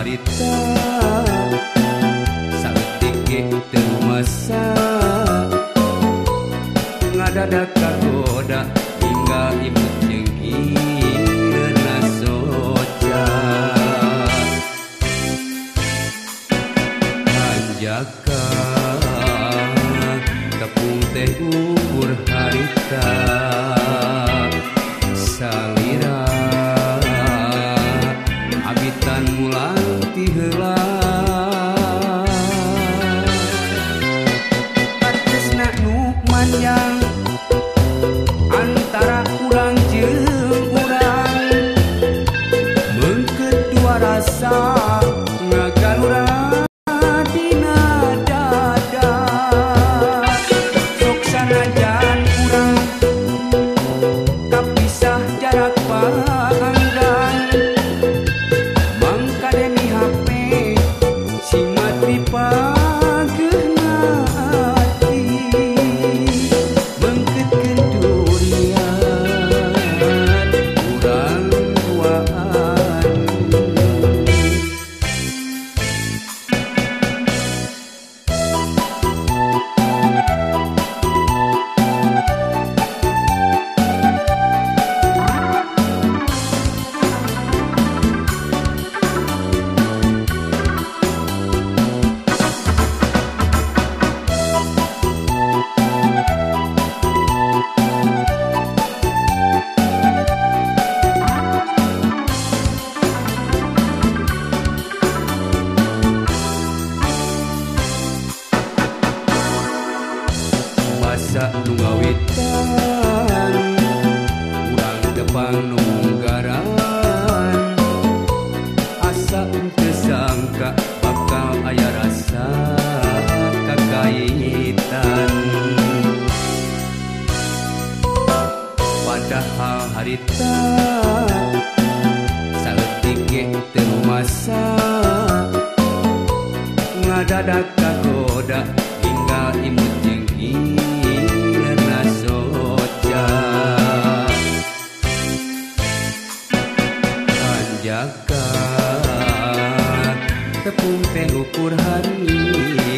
harita saketik teu masa. Ngadada kagoda hingga imut jengkirna soca Anjaka tepung teh ukur harita masa nu ngawitan. Urang depan nunggaran asa teu sangka bakal aya rasa kakaitan. Padahal harita saeutik ge teu masa. Ngadadak kagoda hingga imut jengkirna jaga tepung teh ukur hari